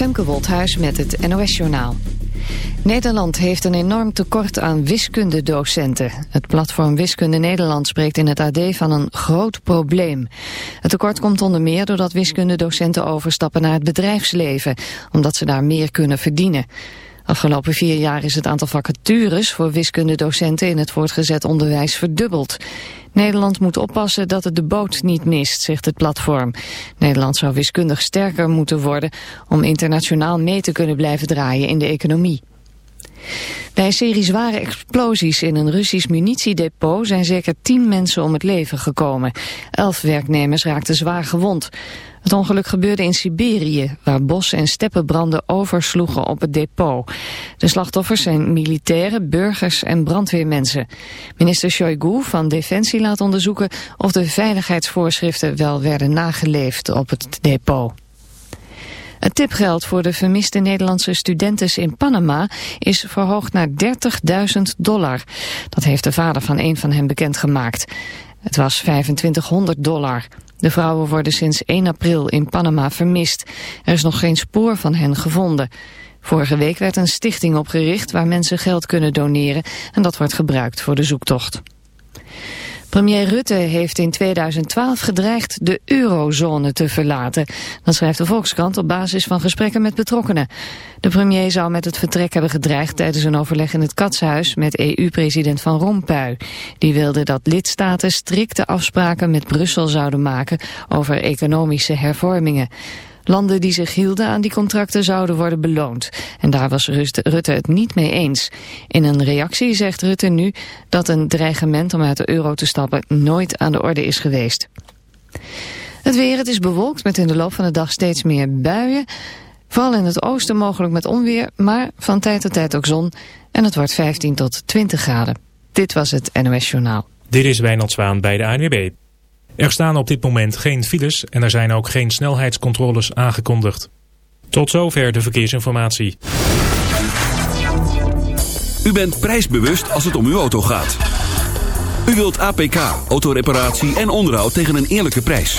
Femke Wolthuis met het NOS-journaal. Nederland heeft een enorm tekort aan wiskundedocenten. Het platform Wiskunde Nederland spreekt in het AD van een groot probleem. Het tekort komt onder meer doordat wiskundedocenten overstappen naar het bedrijfsleven, omdat ze daar meer kunnen verdienen. Afgelopen vier jaar is het aantal vacatures voor wiskundedocenten in het voortgezet onderwijs verdubbeld. Nederland moet oppassen dat het de boot niet mist, zegt het platform. Nederland zou wiskundig sterker moeten worden om internationaal mee te kunnen blijven draaien in de economie. Bij een serie zware explosies in een Russisch munitiedepot zijn zeker tien mensen om het leven gekomen. Elf werknemers raakten zwaar gewond. Het ongeluk gebeurde in Siberië, waar bos- en steppenbranden oversloegen op het depot. De slachtoffers zijn militairen, burgers en brandweermensen. Minister Shoigu van Defensie laat onderzoeken of de veiligheidsvoorschriften wel werden nageleefd op het depot. Het tipgeld voor de vermiste Nederlandse studenten in Panama is verhoogd naar 30.000 dollar. Dat heeft de vader van een van hen bekendgemaakt. Het was 2500 dollar. De vrouwen worden sinds 1 april in Panama vermist. Er is nog geen spoor van hen gevonden. Vorige week werd een stichting opgericht waar mensen geld kunnen doneren en dat wordt gebruikt voor de zoektocht. Premier Rutte heeft in 2012 gedreigd de eurozone te verlaten. Dat schrijft de Volkskrant op basis van gesprekken met betrokkenen. De premier zou met het vertrek hebben gedreigd tijdens een overleg in het Katshuis met EU-president Van Rompuy. Die wilde dat lidstaten strikte afspraken met Brussel zouden maken over economische hervormingen. Landen die zich hielden aan die contracten zouden worden beloond. En daar was Rutte het niet mee eens. In een reactie zegt Rutte nu dat een dreigement om uit de euro te stappen nooit aan de orde is geweest. Het weer, het is bewolkt met in de loop van de dag steeds meer buien. Vooral in het oosten mogelijk met onweer, maar van tijd tot tijd ook zon. En het wordt 15 tot 20 graden. Dit was het NOS Journaal. Dit is Wijnald Zwaan bij de ANWB. Er staan op dit moment geen files en er zijn ook geen snelheidscontroles aangekondigd. Tot zover de verkeersinformatie. U bent prijsbewust als het om uw auto gaat. U wilt APK, autoreparatie en onderhoud tegen een eerlijke prijs.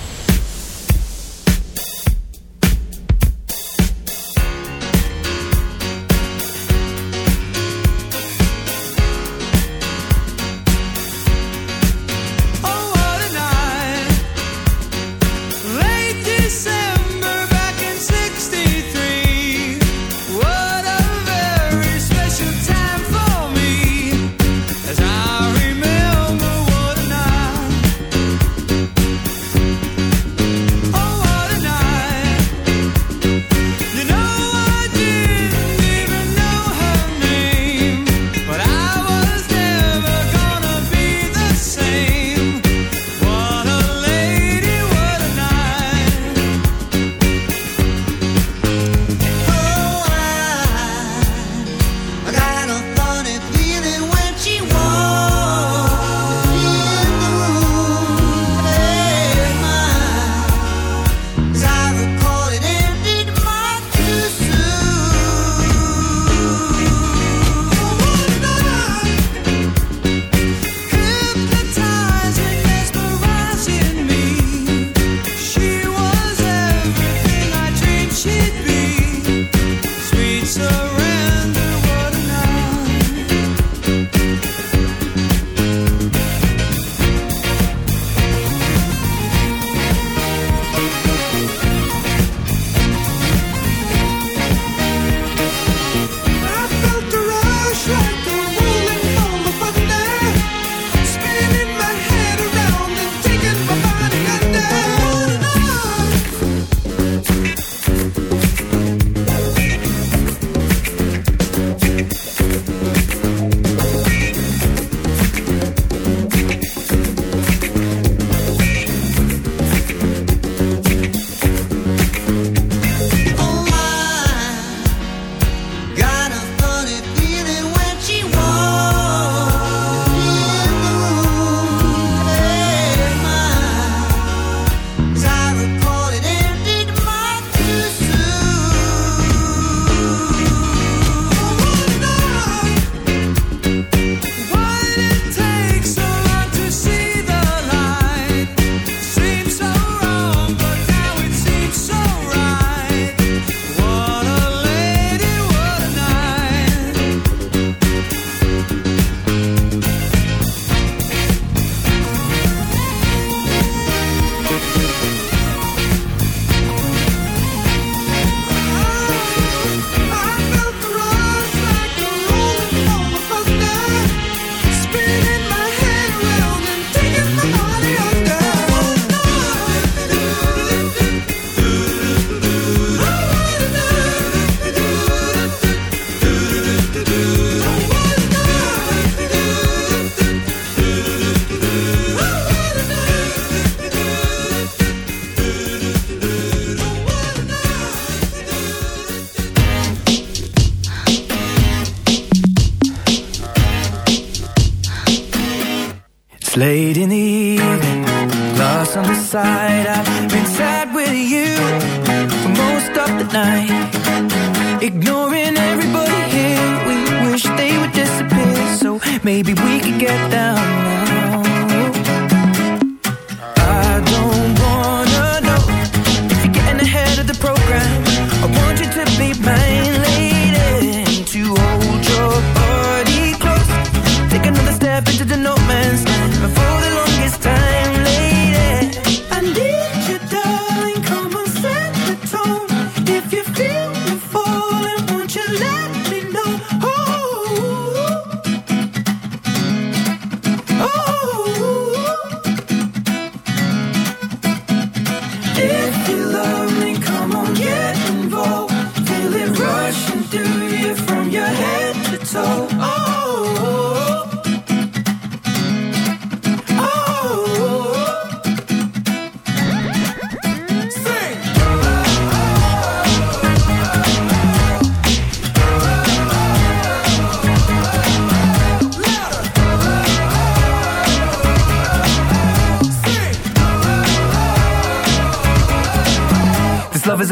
play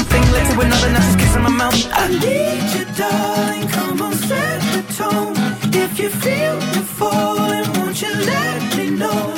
thing led to another Now just my mouth. I need you darling, come on set the tone. If you feel me falling, won't you let me know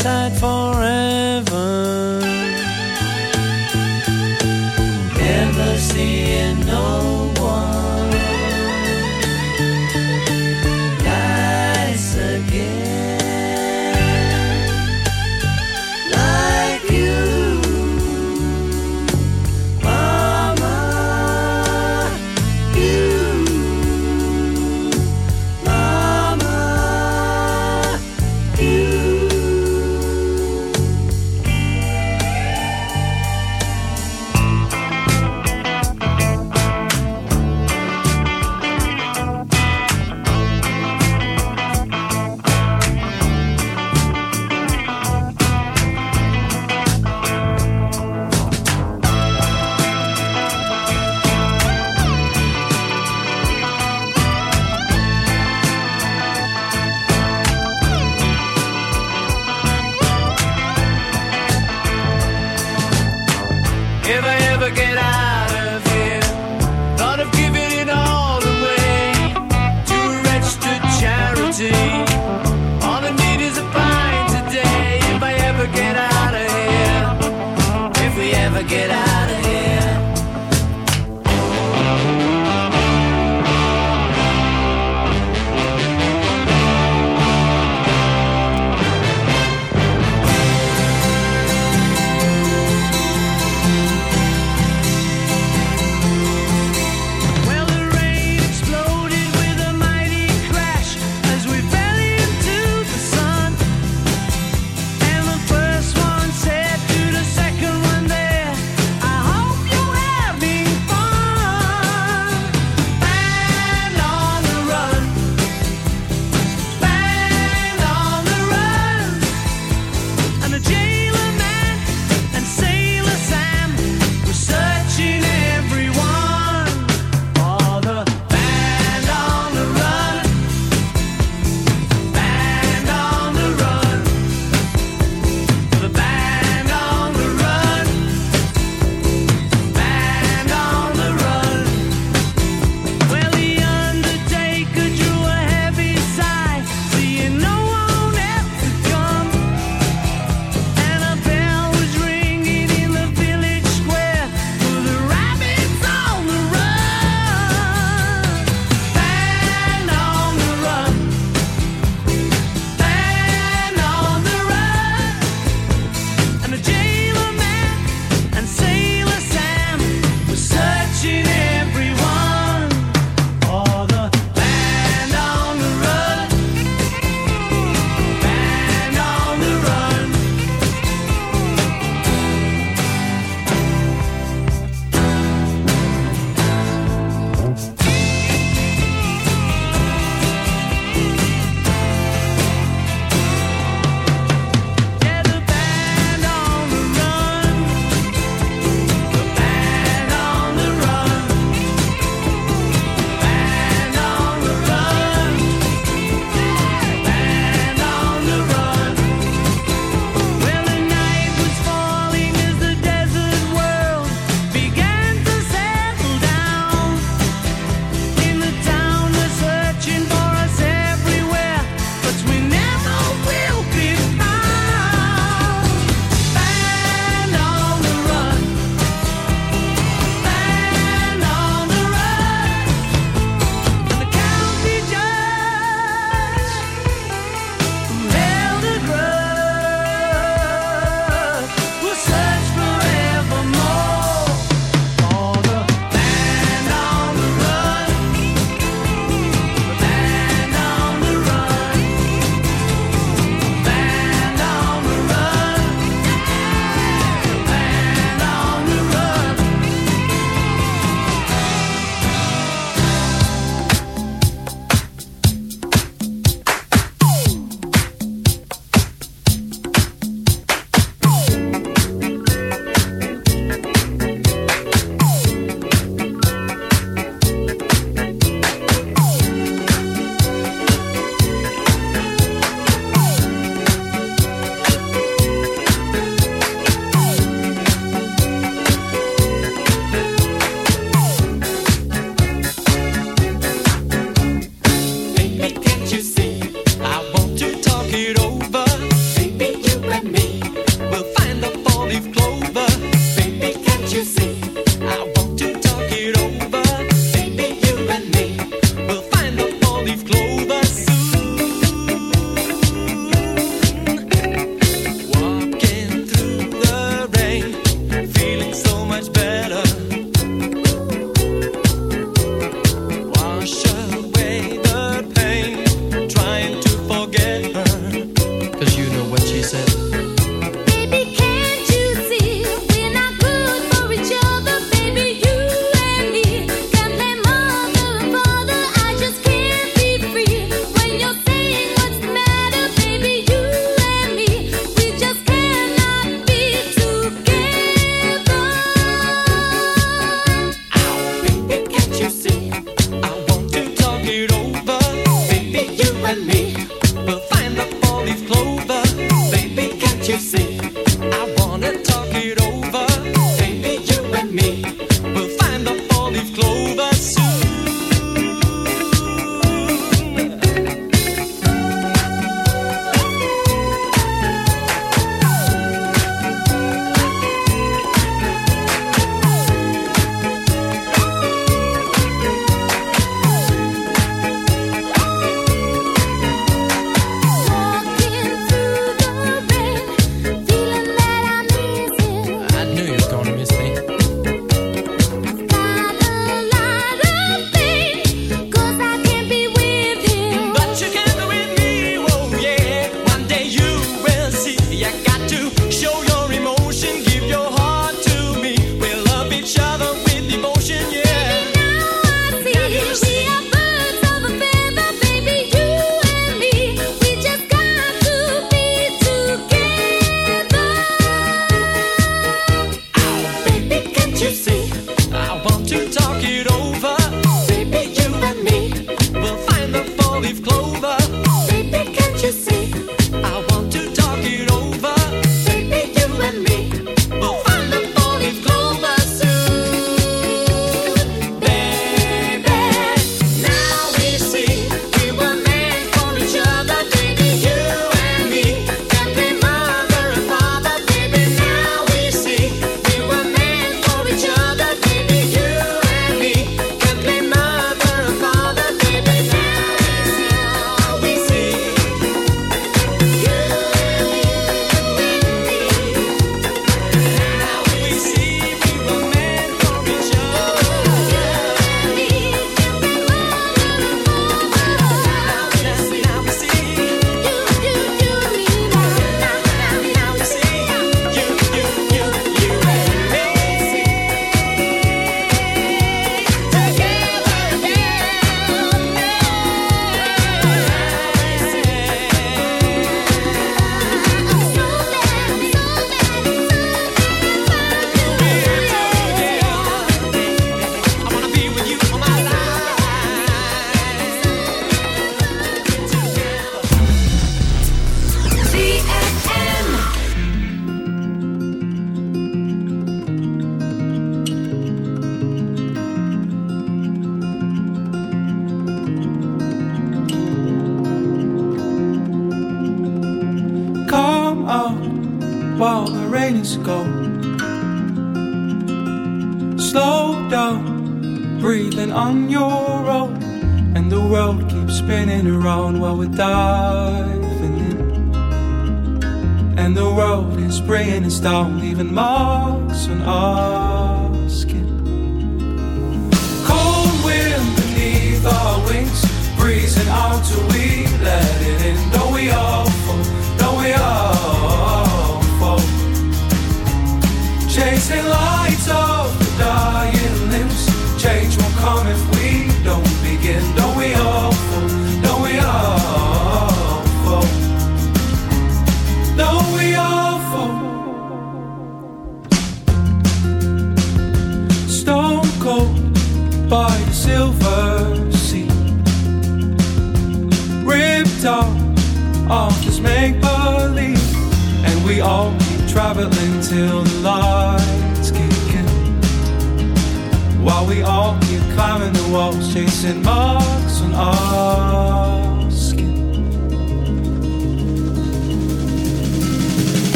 inside forever.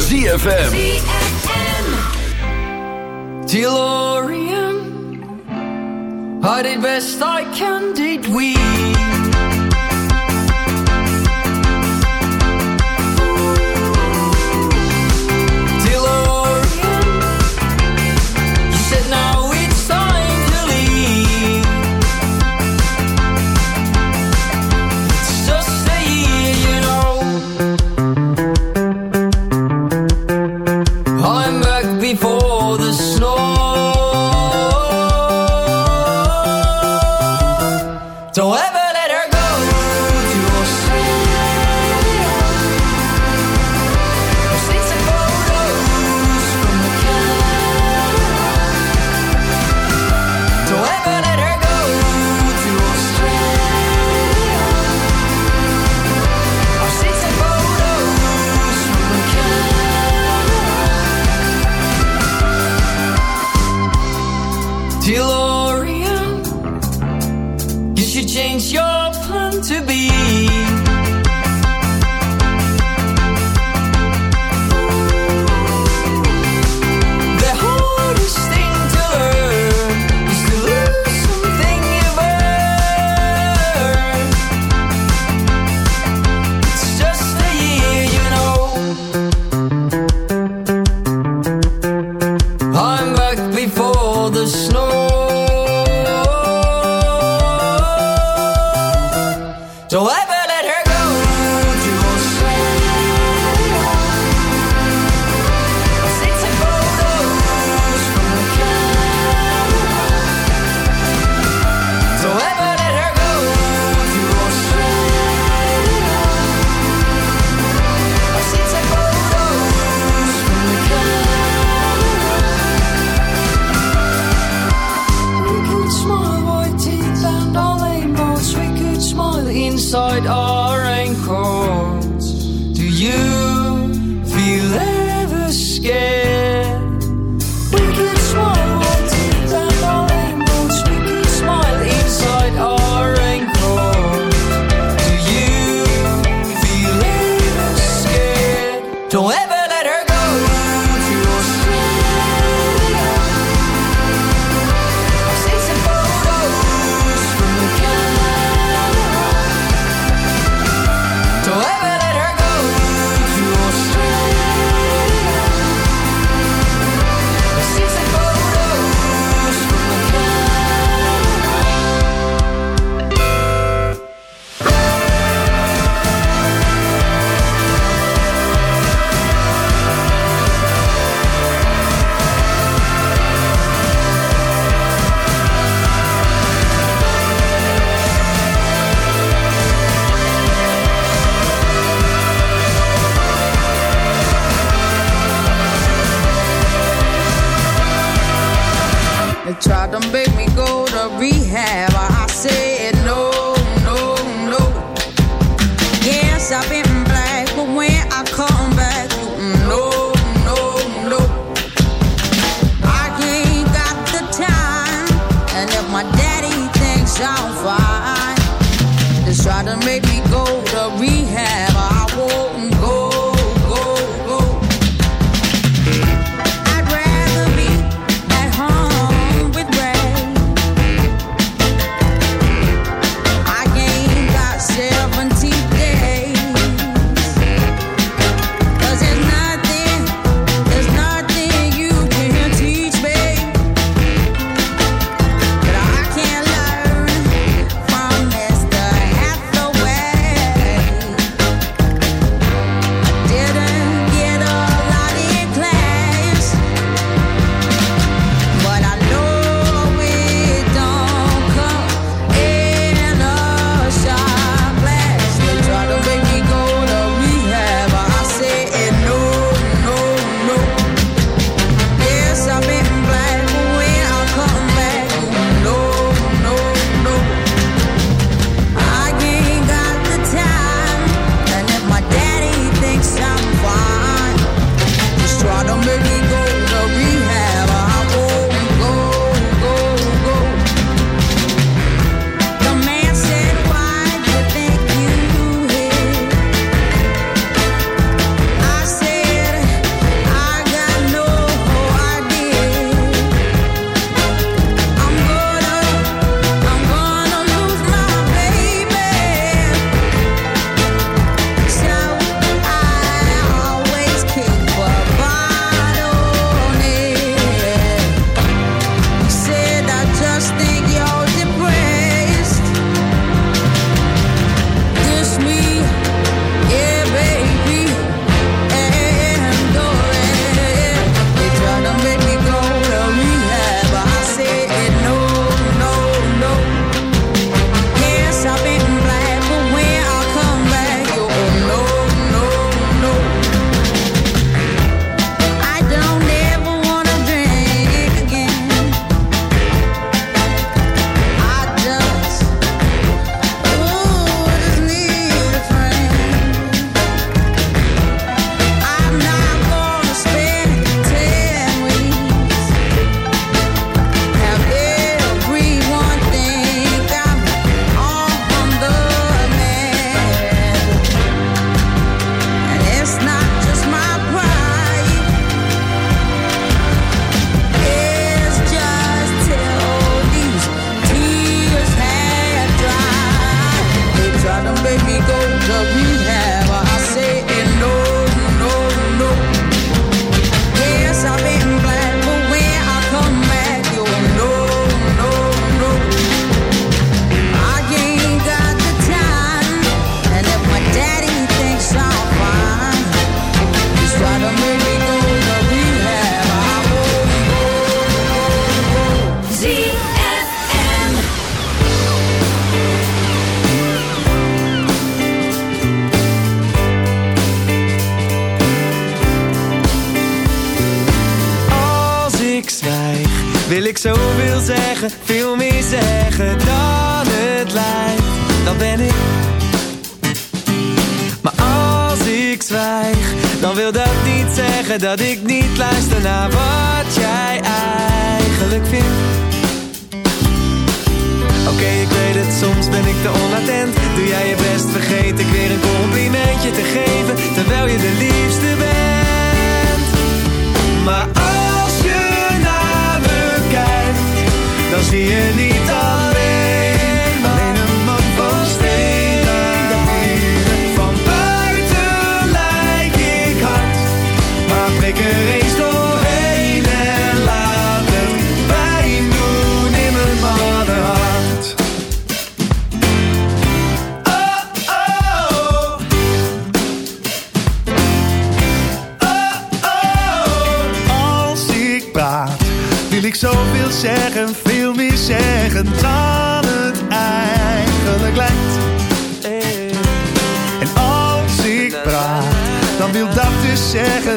van ZFM. DeLorean, I did best I can, did we? So what? avoid all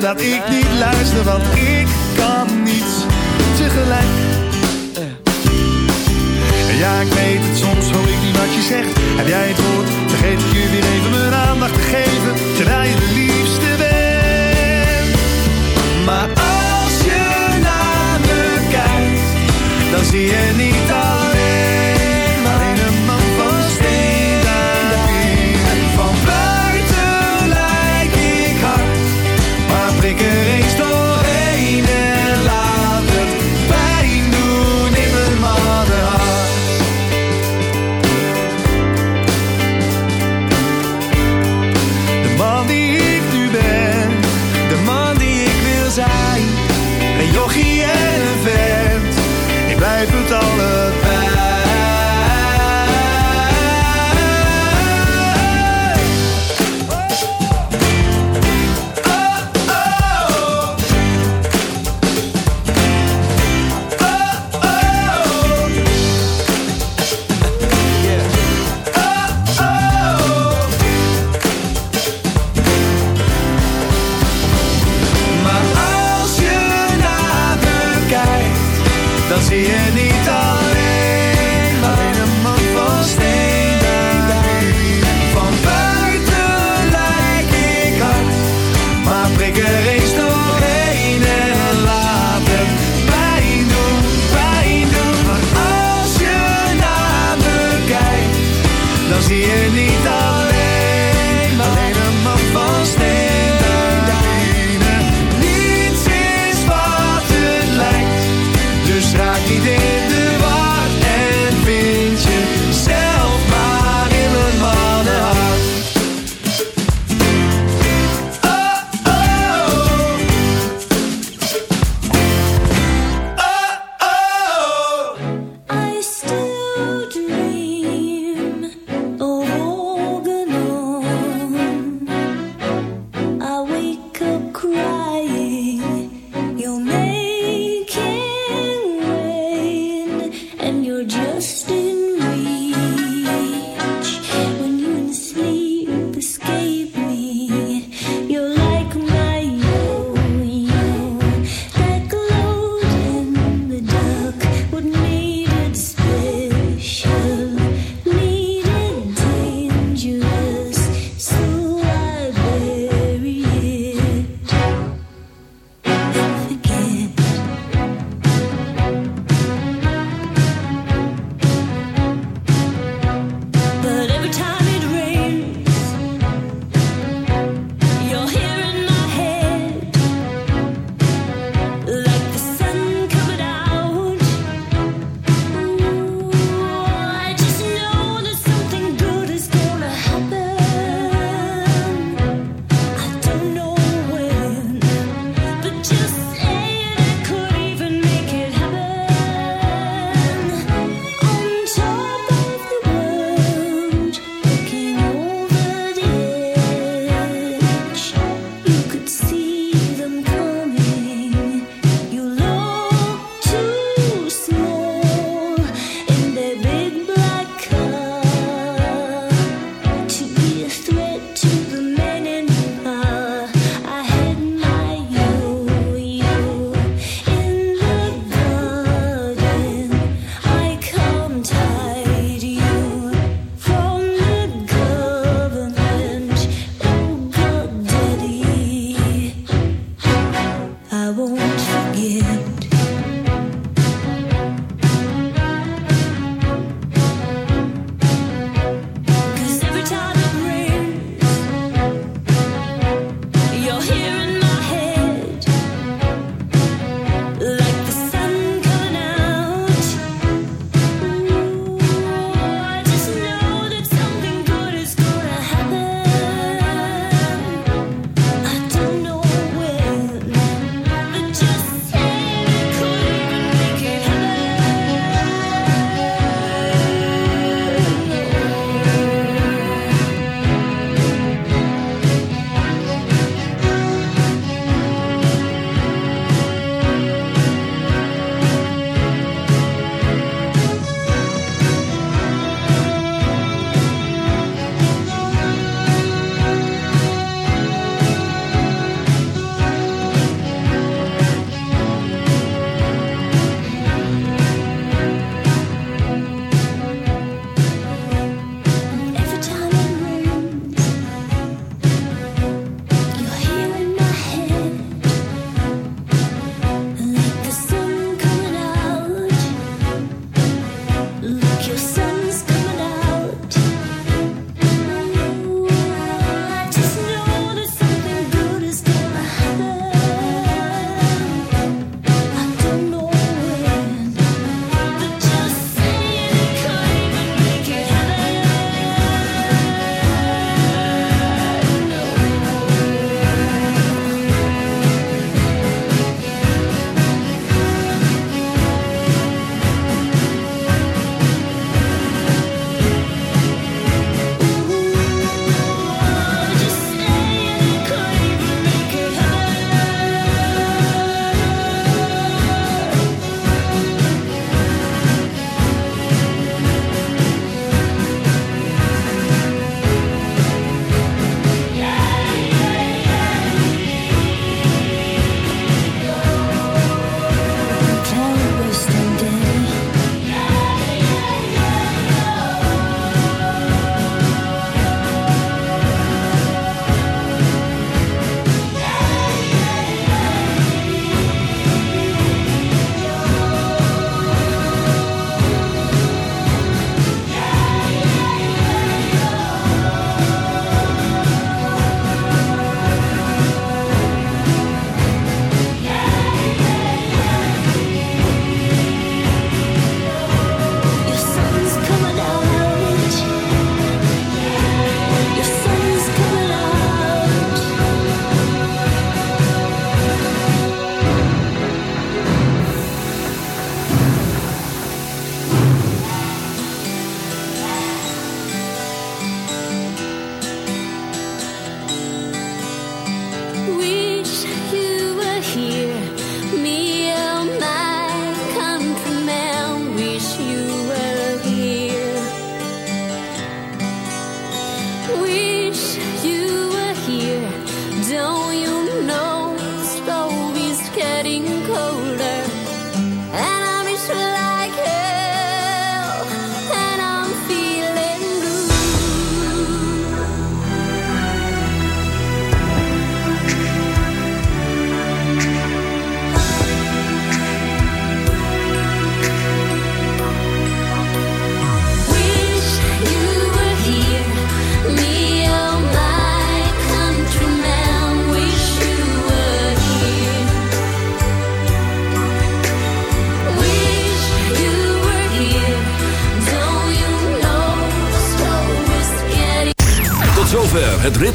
laat ik niet luisteren, want ik kan niets tegelijk. Eh. Ja, ik weet het, soms hoor ik niet wat je zegt. Heb jij het woord, vergeet ik je weer even mijn aandacht te geven. Terwijl